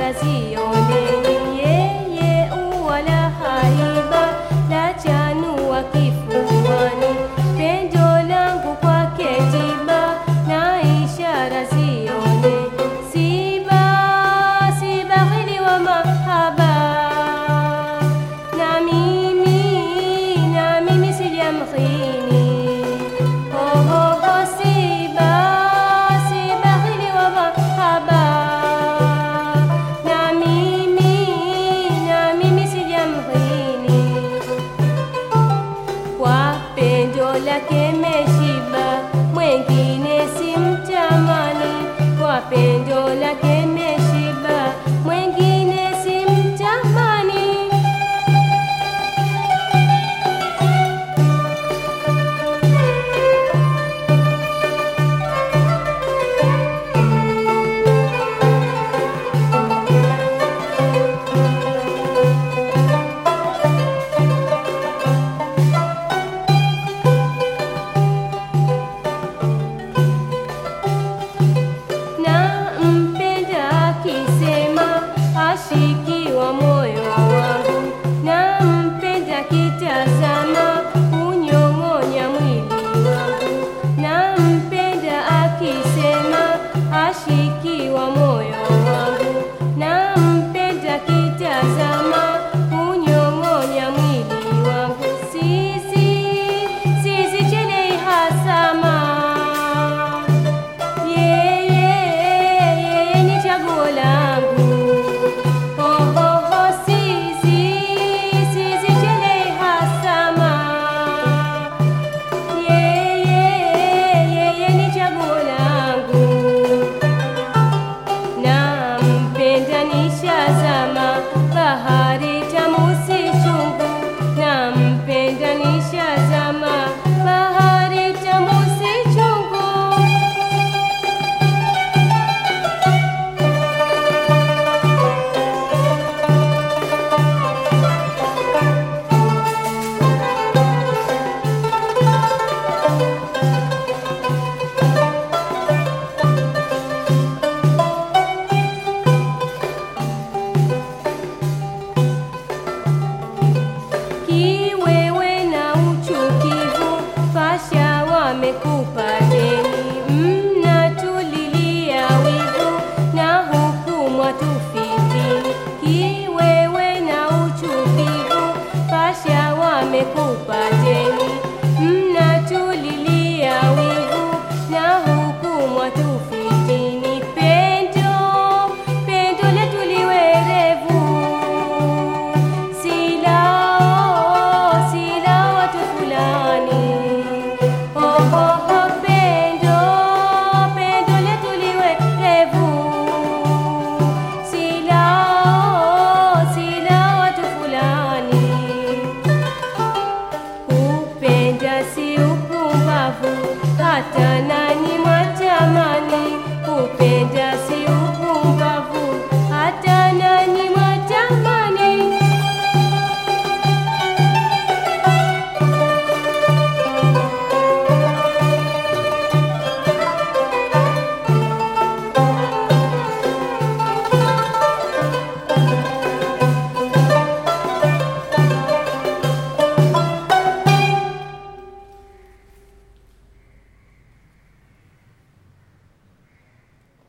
Brasil. tukupateni, mnatulilia wivu na hukumwa mwatufitini, kiwewe na uchukivu, pasha wamekupa wamekupateni Satana.